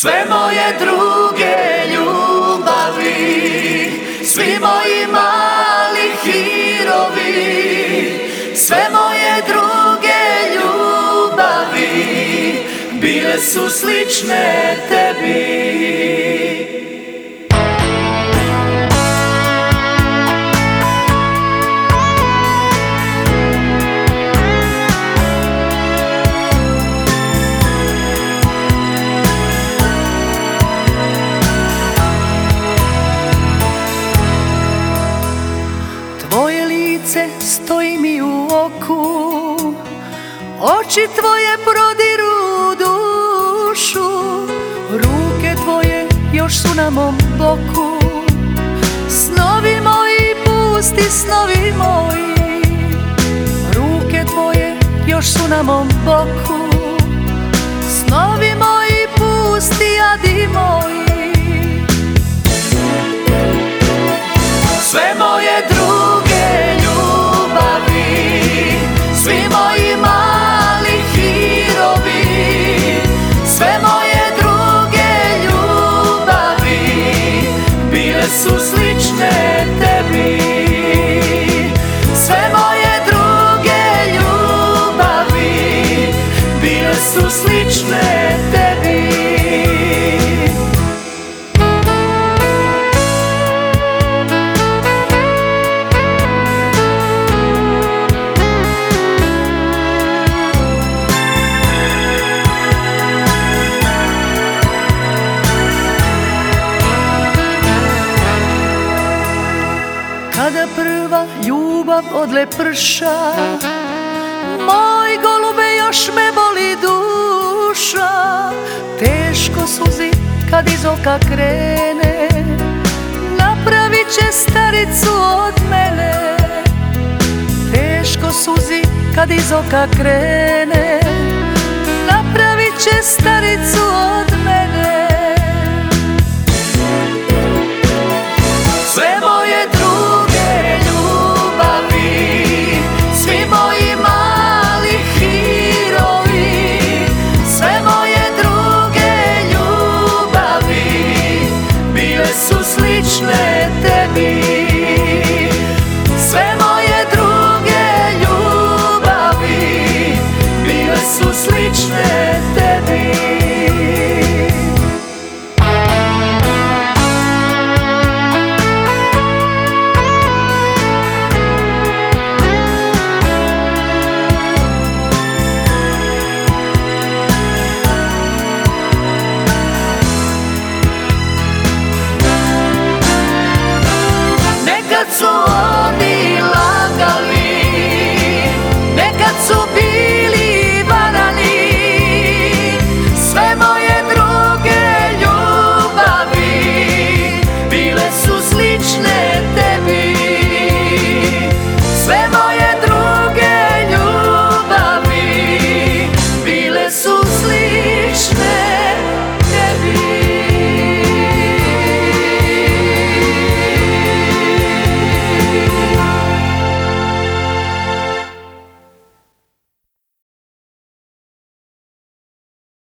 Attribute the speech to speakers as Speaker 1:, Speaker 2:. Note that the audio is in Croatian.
Speaker 1: Sve moje druge ljubavi Svi moji mali hirovi Sve moje druge ljubavi Bile su slične tebi
Speaker 2: Lice stoji mi u oku. Oči tvoje prodiru dušu Ruke tvoje još su na mom boku. Snovi moji, pusti snovi moji Ruke tvoje još su na mom boku. Snovi moji, pusti adi moji
Speaker 1: Bile su
Speaker 2: ljubav odle prša. Moj golube još me boli duša. Teško suzi kad iz oka krene. Napravit će staricu od mene. Teško suzi kad iz oka krene
Speaker 1: tebi. Sve moje druge ljubavi Bile su slične Oh.